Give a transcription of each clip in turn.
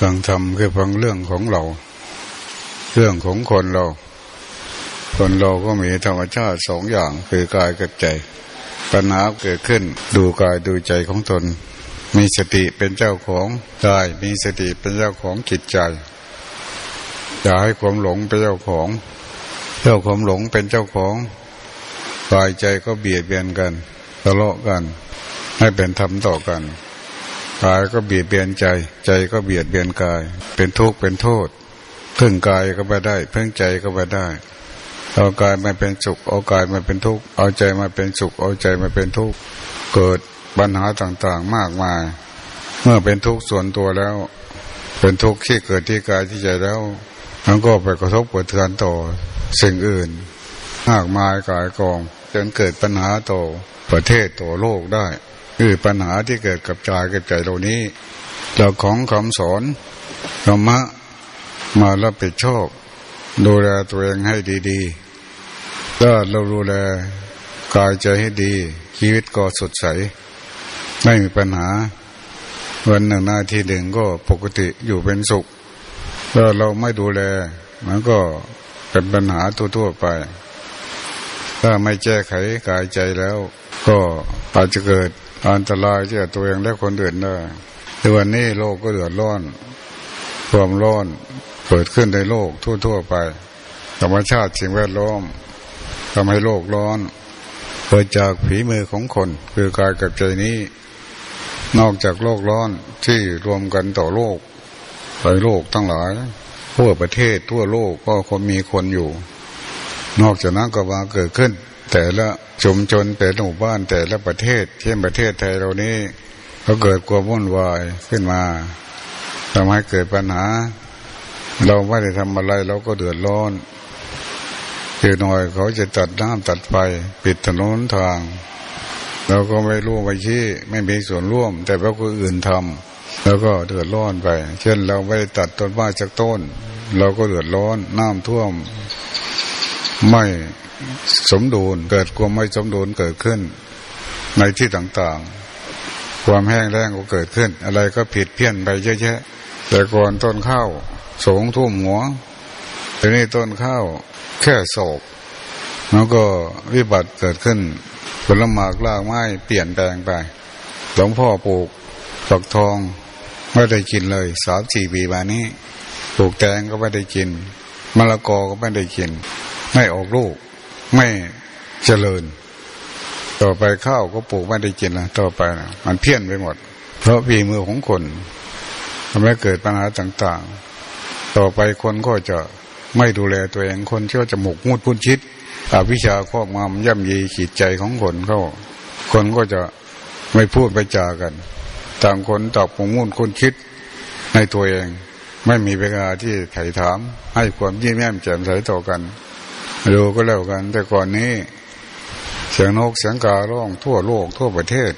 ฟังธรรมคือฟังเรื่องของเรา เรื่องของคนเรา คนเราก็มีธรรมชาติสองอย่างคือกายกับใจปัญหาเกิดขึ้นดูกายดูใจของตน มีสติเป็นเจ้าของกายมีสติเป็นเจ้าของจิตใจอย่าให้ความหลงเป็นเจ้าของ เจ้าความหลงเป็นเจ้าของกายใจก็เบียดเบียนกันทะเลาะกัน ให้เป็นธรรมต่อกัน กายก็เบียดเบียนใจ ใจก็เบียดเบียนกาย เป็นทุกข์เป็นโทษพึ่งกายก็ไปได้ เพึ่งใจก็ไปได้เอากายมาเป็นสุขเอากายมาเป็นทุกข์เอาใจมาเป็นสุขเอาใจมาเป็นทุกข์เกิดปัญหาต่างๆมากมาย เมื่อเป็นทุกข์ส่วนตัวแล้ว เป็นทุกข์ที่เกิดที่กายที่ใจแล้วมันก็ไปกระทบกระเทือนต่อสิ่งอื่นมากมายกายกองจนเกิดปัญหาต่อประเทศต่อโลกได้ คือปัญหาที่เกิดกับใจกับใจเหล่านี้เจ้าของคำสอนธรรมะมารับผิดชอบดูแลตัวเองให้ดีๆ ถ้าเราดูแลกายใจให้ดี ชีวิตก็สดใส ไม่มีปัญหา วันหนึ่งหน้าที่หนึ่งก็ปกติอยู่เป็นสุข ถ้าเราไม่ดูแล มันก็เป็นปัญหาทั่วๆไป ถ้าไม่แก้ไขกายใจแล้ว ก็อาจจะเกิด อันตรายที่ตัวเองและคนอื่นได้ในวันนี้โลกก็เดือดร้อน ความร้อนเกิดขึ้นในโลกทั่ว ๆ ไป ธรรมชาติสิ่งแวดล้อมทำให้โลกร้อนเกิดจากผีมือของคน คือกายกับใจนี้ นอกจากโลกร้อนที่รวมกันต่อโลกหลายโลกทั้งหลายทั่วประเทศทั่วโลกก็คนมีคนอยู่ นอกจากนั้นก็มาเกิดขึ้น แต่ละชุมชนแต่ละหมู่บ้านแต่ละประเทศ เช่นประเทศไทยเรานี้ก็เกิดความวุ่นวายขึ้นมาทำให้เกิดปัญหา เราไม่ได้ทำอะไรเราก็เดือดร้อนเดี๋ยวหน่อยเขาจะตัดน้ำตัดไฟปิดถนนทาง เราก็ไม่รู้ไม่ชี้ไม่มีส่วนร่วม แต่ว่าคนอื่นทำแล้วก็เดือดร้อนไป เช่นเราไม่ได้ตัดต้นไม้จากต้น เราก็เดือดร้อนน้ำท่วม ไม่สมดุลเกิดความไม่สมดุลเกิดขึ้น ในที่ต่างๆ ความแห้งแล้งก็เกิดขึ้น อะไรก็ผิดเพี้ยนไปเยอะแยะ แต่ก่อนต้นข้าวสูงทุ่มหัวทีนี้ต้นข้าวแค่โศกแล้วก็วิบัติเกิดขึ้นผลหมากลากไม้เปลี่ยนแปลงไปหลวงพ่อปลูกฝักทองไม่ได้กินเลยสามสี่ปีมานี้ปลูกแตงก็ไม่ได้กินมะละกอก็ไม่ได้กิน ไม่ออกลูก ไม่เจริญ ต่อไปข้าวก็ปลูกไม่ได้กินนะต่อไปนะมันเพี้ยนไปหมด เพราะวีมือของคนทำให้เกิดปัญหาต่างๆ ต่อไปคนก็จะไม่ดูแลตัวเองคนเชื่อจะหมกมุดพุ่นชิดอวิชาครอบงำย่ำยีขีดใจของคนเขาคนก็จะไม่พูดไปจากัน ต่างคนตอบหมกมุ่นคุณคิดในตัวเอง ไม่มีเวลาที่ไถ่ถาม ให้ความยิ้มแย้มแจ่มใสต่อกัน ดูก็แล้วกัน แต่ก่อนนี้เสียงนกเสียงการ้องทั่วโลกทั่วประเทศ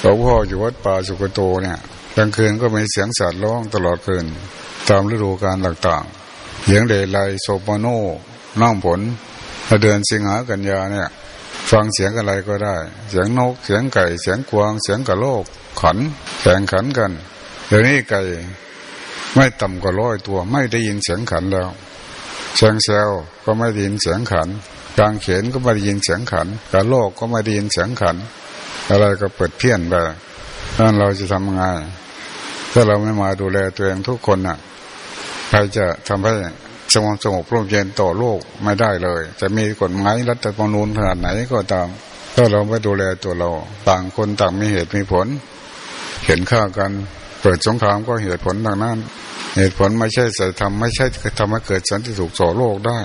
หลวงพ่ออยู่วัดป่าสุกโตเนี่ยกลางคืนก็มีเสียงสัตว์ร้องตลอดคืน ตามฤดูกาลต่างๆเสียงเดลัยโซปโนน้องผลเดือนสิงหากันยาเนี่ย ฟังเสียงอะไรก็ได้ เสียงนกเสียงไก่ เสียงกวาง เสียงกระโลก ขันแข่งขันกันเดี๋ยวนี้ไก่ไม่ต่ำกว่าร้อยตัว ไม่ได้ยินเสียงขันแล้ว เชียงเซลก็ไม่ได้ยินเสียงขันกลางเขนก็ไม่ได้ยินเสียงขัน การโลกก็ไม่ได้ยินเสียงขัน อะไรก็เปิดเพี้ยนไปนั่นเราจะทำไงถ้าเราไม่มาดูแลตัวเองทุกคนน่ะใครจะทำให้สงบสงบร่มเย็นต่อโลกไม่ได้เลย จะมีกฎหมายรัฐธรรมนูญขนาดไหนก็ตาม ถ้าเราไม่ดูแลตัวเรา ต่างคนต่างมีเหตุมีผล เห็นค่ากัน เปิดสงครามก็เหตุผลทางนั้น เหตุผลไม่ใช่ใสัจธรรมไม่ใช่ทำให้เกิดสันติสุขต่อโลกได้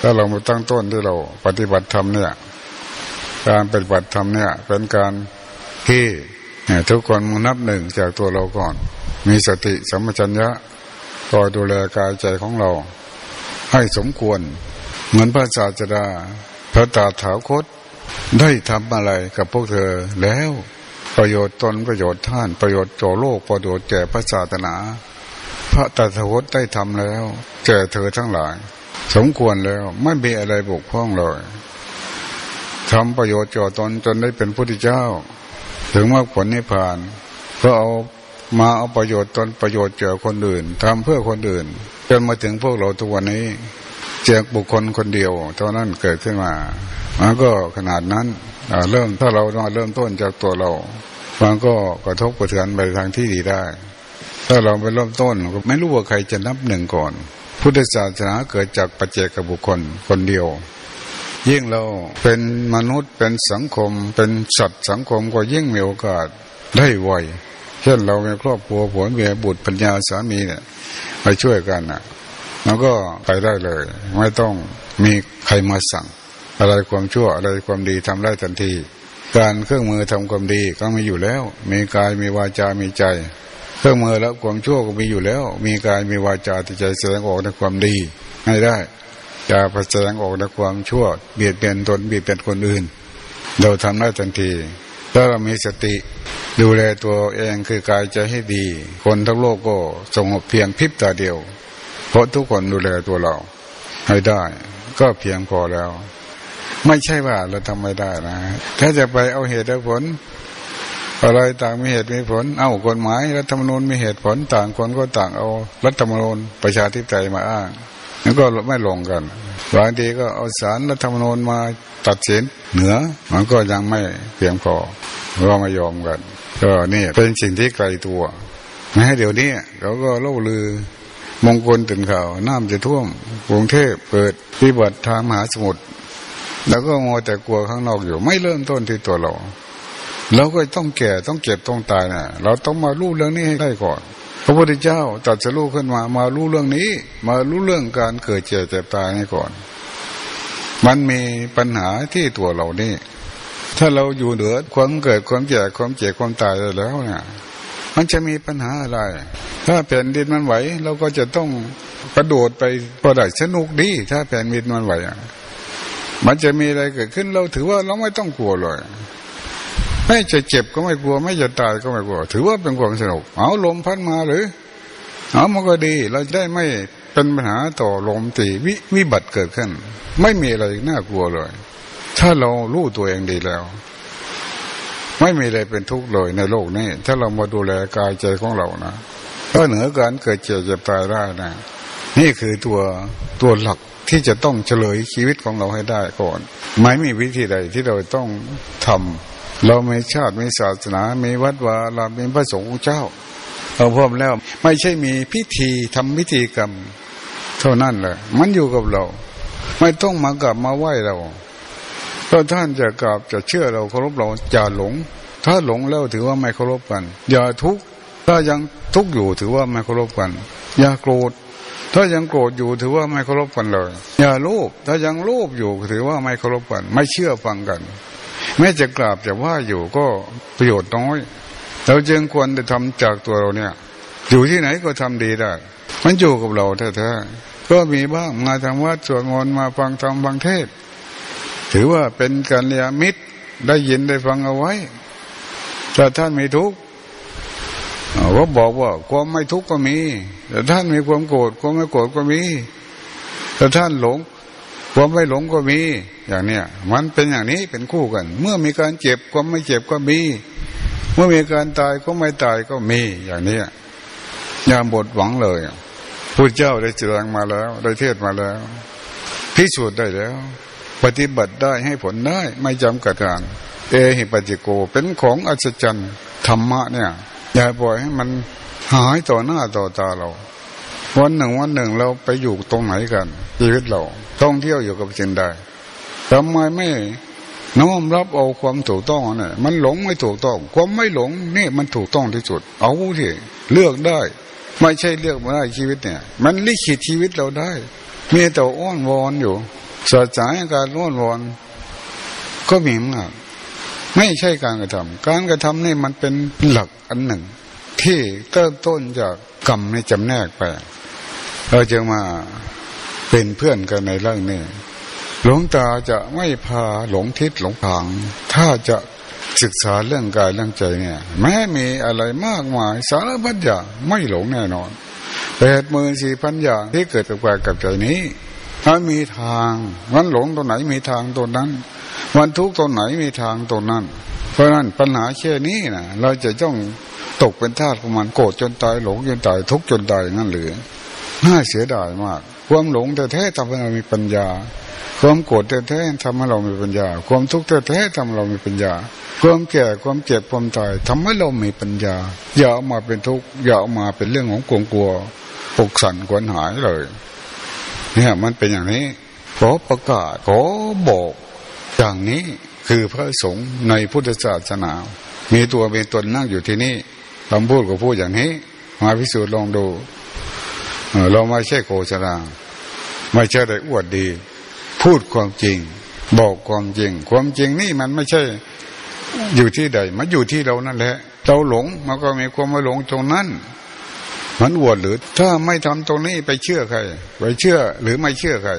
ถ้าเรามาตั้งต้นที่เราปฏิบัติธรรมเนี่ยการปฏิบัติธรรมเนี่ยเป็นการที่ทุกคนมึงนับหนึ่งจากตัวเราก่อน มีสติสัมปชัญญะคอยดูแลกายใจของเรา ให้สมควร เหมือนพระศาสดาพระตาถาคตได้ทำอะไรกับพวกเธอแล้วประโยชน์ตนประโยชน์ท่านประโยชน์โจโลกประโยชน์แก่พระศาสนา พระตถาคตได้ทำแล้วแก่เธอทั้งหลาย สมควรแล้วไม่มีอะไรบกพร่องเลยทำประโยชน์จอตนจนได้เป็นพุทธเจ้า ถึงมากผลนิพพานก็เอามาเอาประโยชน์ตนประโยชน์เจอคนอื่นทำเพื่อคนอื่น จนมาถึงพวกเราทุกวันนี้แจกบุคคลคนเดียว เท่านั้นเกิดขึ้นมามันก็ขนาดนั้นเริ่มถ้าเราเริ่มต้นจากตัวเรามันก็กระทบกระเทือนไปทางที่ดีได้ ถ้าเราไปเริ่มต้นก็ไม่รู้ว่าใครจะนับหนึ่งก่อน พุทธศาสนาเกิดจากปัจเจกบุคคลคนเดียว ยิ่งเราเป็นมนุษย์เป็นสังคม เป็นสัตว์สังคมก็ยิ่งมีโอกาสได้ไวเช่นเรามีครอบครัวผัวเมียบุตรปัญญาสามีเนี่ยมาช่วยกันอะมันก็ไปได้เลย ไม่ต้องมีใครมาสั่ง อะไรความชั่วอะไรความดีทำได้ทันที การเครื่องมือทำความดีก็มีอยู่แล้ว มีกายมีวาจามีใจ เครื่องมือแล้วความชั่วก็มีอยู่แล้ว มีกายมีวาจาที่ใจแสดงออกในความดีให้ได้อย่าแสดงออกในความชั่ว เบียดเบียนตนเบียดเบียนคนอื่น เราทำได้ทันที ถ้าเรามีสติดูแลตัวเองคือกายใจให้ดี คนทั้งโลกก็สงบเพียงพริบตาเดียว เพราะทุกคนดูแลตัวเราให้ได้ ก็เพียงพอแล้ว ไม่ใช่ว่าเราทำไม่ได้นะ ถ้าจะไปเอาเหตุและผล อะไรต่างมีเหตุมีผล เอากฎหมายรัฐธรรมนูญมีเหตุผลต่างคนก็ต่างเอารัฐธรรมนูญประชาธิปไตยมาอ้างแล้วก็ไม่ลงกันบางทีก็เอาสารรัฐธรรมนูญมาตัดสินเหนือ มันก็ยังไม่เพียงพอเราไม่ยอมกัน ก็นี่เป็นสิ่งที่ไกลตัวแม้เดี๋ยวนี้เขาก็เล่าลือมงคลตื่นข่าวน้ำจะท่วมกรุงเทพเปิดพิบัติทางมหาสมุทรแล้วก็มัวแต่กลัวข้างนอกอยู่ ไม่เริ่มต้นที่ตัวเรา เราก็ต้องแก่ต้องเจ็บต้องตายนะเราต้องมารู้เรื่องนี้ให้ได้ก่อน พระพุทธเจ้าตัดสรู้ขึ้นมา มารู้เรื่องนี้ มารู้เรื่องการเกิดเจ็บเจ็บตายนี่ก่อน มันมีปัญหาที่ตัวเรานี่ ถ้าเราอยู่เหนือความเกิดความแก่ความเจ็บความตายแล้วเนี่ยมันจะมีปัญหาอะไร ถ้าแผ่นดินมันไหวเราก็จะต้องกระโดดไปพอได้สนุกดี ถ้าแผ่นดินมันไหวมันจะมีอะไรเกิดขึ้นเราถือว่าเราไม่ต้องกลัวเลย ไม่จะเจ็บก็ไม่กลัว ไม่จะตายก็ไม่กลัว ถือว่าเป็นความสนุก เอาลมพัดมาหรือเอามันก็ดี เราจะได้ไม่เป็นปัญหาต่อลมตีวิวิบัติเกิดขึ้น ไม่มีอะไรน่ากลัวเลย ถ้าเรารู้ตัวเองดีแล้ว ไม่มีอะไรเป็นทุกข์เลยในโลกนี้ ถ้าเรามาดูแลกายใจของเรานะก็เหนือการเกิดเจ็บเจ็บตายได้นะ นี่คือตัวตัวหลักที่จะต้องเฉลยชีวิตของเราให้ได้ก่อน ไม่มีวิธีใดที่เราต้องทำ เราไม่ชาติไม่ศาสนาไม่วัดวาเราเป็นพระสงฆ์เจ้า เราพร้อมแล้ว ไม่ใช่มีพิธีทำพิธีกรรม เท่านั้นแหละมันอยู่กับเรา ไม่ต้องมากราบมาไหว้เราถ้าท่านจะกราบจะเชื่อเราเคารพเราอย่าหลง ถ้าหลงแล้วถือว่าไม่เคารพกัน อย่าทุกข์ถ้ายังทุกข์อยู่ถือว่าไม่เคารพกัน อย่าโกรธถ้ายังโกรธอยู่ถือว่าไม่เคารพกันเลย อย่าโลภถ้ายังโลภอยู่ถือว่าไม่เคารพกัน ไม่เชื่อฟังกัน แม้จะกราบจะว่าอยู่ก็ประโยชน์น้อย เราจึงควรจะทำจากตัวเราเนี่ย อยู่ที่ไหนก็ทำดีได้ มันอยู่กับเราแท้ๆก็มีบ้างมาทำวัดสวดมนต์มาฟังธรรมฟังเทศ ถือว่าเป็นการเลียมิตรได้ยินได้ฟังเอาไว้ถ้าท่านไมีทุกข์เขาบอกว่าความไม่ทุกข์ก็มี แต่ท่านมีความโกรธความไม่โกรธก็มี แต่ท่านหลง ความไม่หลงก็มี อย่างเนี้ยมันเป็นอย่างนี้เป็นคู่กัน เมื่อมีการเจ็บความไม่เจ็บก็มี เมื่อมีการตายก็ไม่ตายก็มีอย่างนี้อย่าบดหวังเลยพุทธเจ้าได้แสดงมาแล้ว ได้เทศมาแล้วพิสูจน์ได้แล้ว ปฏิบัติได้ให้ผลได้ไม่จำกัดการเอหิปัจิโกเป็นของอัศจรรย์ธรรมะเนี่ยอย่าปล่อยให้มันหายต่อหน้าต่อตาเรา วันหนึ่งวันหนึ่งเราไปอยู่ตรงไหนกันชีวิตเราท่องเที่ยวอยู่กับสิ่งใด ทำไมไม่น้อมรับเอาความถูกต้องเนี่ยมันหลงไม่ถูกต้อง ความไม่หลงนี่มันถูกต้องที่สุด เอาที่เลือกได้ ไม่ใช่เลือกมาได้ชีวิตเนี่ย มันลิขิตชีวิตเราได้ มีแต่อ้อนวอนอยู่สดสายการอ้อนวอน ก็มีมากไม่ใช่การกระทำการกระทำนี่มันเป็นหลักอันหนึ่ง ที่เริ่มต้นจากกรรมในจำแนกไปเราจะมาเป็นเพื่อนกันในเรื่องนี้ หลวงตาจะไม่พาหลงทิศหลงทาง ถ้าจะศึกษาเรื่องกายเรื่องใจเนี่ย แม้มีอะไรมากมายสารพัดอย่างไม่หลงแน่นอนแปดหมื่นสี่พันอย่างที่เกิดกับกายกับใจนี้ถ้ามีทางมันหลงตรงไหนมีทางตรงนั้นวันทุกตรงไหนมีทางตรงนั้น เพราะนั้นปัญหาแค่นี้นะเราจะต้องตกเป็นทาสของมันโกรธจนตายหลงจนตายทุกจนตายงั้นหรือน่าเสียดายมาก ความหลงแต่แท้ทำให้เรามีปัญญา ความโกรธแต่แท้ทำให้เรามีปัญญา ความทุกข์แต่แท้ทำให้เรามีปัญญา ความแก่ความเจ็บความตายทำให้เรามีปัญญา อย่าเอามาเป็นทุกข์อย่าเอามาเป็นเรื่องของกลัวกลัวปกสั่นกวนหายเลย เนี่ยมันเป็นอย่างนี้ขอประกาศขอบอกอย่างนี้คือพระสงฆ์ในพุทธศาสนา มีตัวเป็นตนนั่งอยู่ที่นี่คำพูดก็พูดอย่างนี้ มาพิสูจน์ลองดูเราไม่ใช่โฆษณาไม่ใช่ได้อวดดี พูดความจริง บอกความจริง ความจริงนี่มันไม่ใช่ อยู่ที่ใดมันอยู่ที่เรานั่นแหละเราหลงมันก็มีความไม่หลงตรงนั้น มันอวดหรือ ถ้าไม่ทำตรงนี้ไปเชื่อใครไปเชื่อหรือไม่เชื่อใคร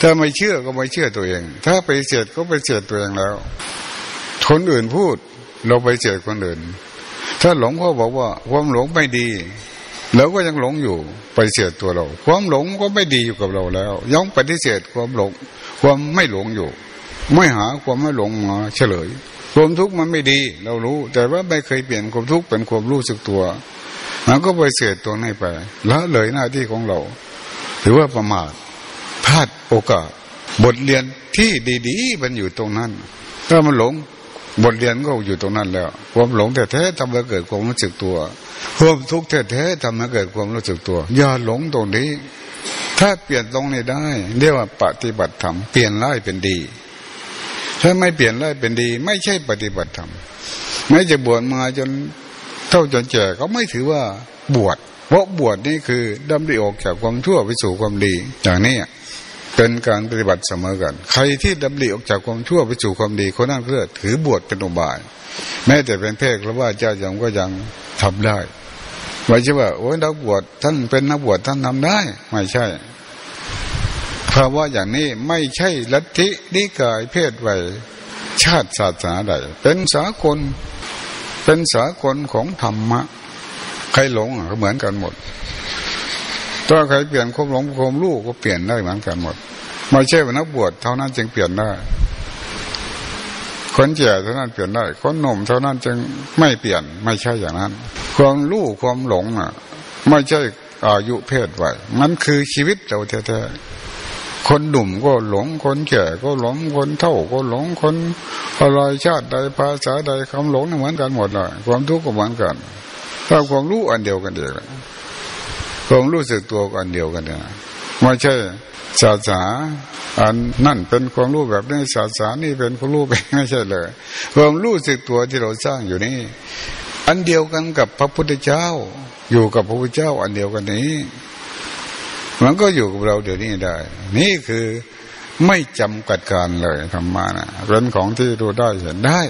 ถ้าไม่เชื่อก็ไม่เชื่อตัวเอง ถ้าไปเสียดก็ไปเสียดตัวเองแล้ว คนอื่นพูด เราไปเสียดคนอื่น ถ้าหลงพ่อบอกว่าความหลงไม่ดี เราก็ยังหลงอยู่ไปเสียดตัวเรา ความหลงก็ไม่ดีอยู่กับเราแล้วย่องปฏิเสธความหลง ความไม่หลงอยู่ ไม่หาความไม่หลงมาเฉลย ความทุกข์มันไม่ดี เรารู้ แต่ว่าไม่เคยเปลี่ยนความทุกข์เป็นความรู้สึกตัวมันก็ไปเสียดตัวให้ไปละเลยหน้าที่ของเราถือว่าประมาทพลาดโอกาส บทเรียนที่ดีๆมันอยู่ตรงนั้น ถ้ามันหลง บทเรียนก็อยู่ตรงนั้นแล้วความหลงแท้ๆทำให้เกิดความรู้สึกตัวความทุกข์แท้ๆทำให้เกิดความรู้สึกตัว อย่าหลงตรงนี้ ถ้าเปลี่ยนตรงนี้ได้ เรียกว่าปฏิบัติธรรมเปลี่ยนร้ายเป็นดี ถ้าไม่เปลี่ยนร้ายเป็นดี ไม่ใช่ปฏิบัติธรรมไม่จะบวชมาจนเท่าจนแก่เขาไม่ถือว่าบวชเพราะบวชนี่คือดำริออกจากความชั่วไปสู่ความดีอย่างนี้ เป็นการปฏิบัติเสมอกัน ใครที่ดำริออกจากความชั่วไปสู่ความดีคนนั้นเพื่อถือบวชเป็นอุบาย แม้แต่เป็นเพศหรือว่าเจ้ายังก็ยังทำได้ไม่ใช่ว่าโอ้ยนักบวชท่านเป็นนักบวชท่านทำได้ ไม่ใช่เพราะว่าอย่างนี้ไม่ใช่ลัทธินิกายเพศไวชาติศาสนาใดเป็นสากลเป็นสากลของธรรมะ ใครหลงก็เหมือนกันหมด ถ้าใครเปลี่ยนความหลงความรู้ก็เปลี่ยนได้เหมือนกันหมด ไม่ใช่ว่านักบวชเท่านั้นจึงเปลี่ยนได้ คนแก่เท่านั้นเปลี่ยนได้ คนหนุ่มเท่านั้นจึงไม่เปลี่ยน ไม่ใช่อย่างนั้น ความรู้ความหลงอะ ไม่ใช่อายุเพศไว้มันคือชีวิตเราแท้ๆ คนหนุ่มก็หลง คนแก่ก็หลง คนเท่าก็หลง คนอะไรชาติใดภาษาใดคำหลงเหมือนกันหมดเลยความทุกข์ก็เหมือนกัน ถ้าความรู้อันเดียวกันเดียว ความรู้สึกตัวกันเดียวกันเนี่ยไม่ใช่ศาสนาอันนั่นเป็นความรู้แบบนี้ศาสนานี่เป็นความรู้แบบไม่ใช่เลยความรู้สึกตัวที่เราสร้างอยู่นี่อันเดียวกันกับพระพุทธเจ้า อยู่กับพระพุทธเจ้า อันเดียวกันนี้ มันก็อยู่กับเราเดี๋ยวนี้ได้ นี่คือไม่จำกัดการเลยธรรมานะเป็นของที่ดูได้เห็นได้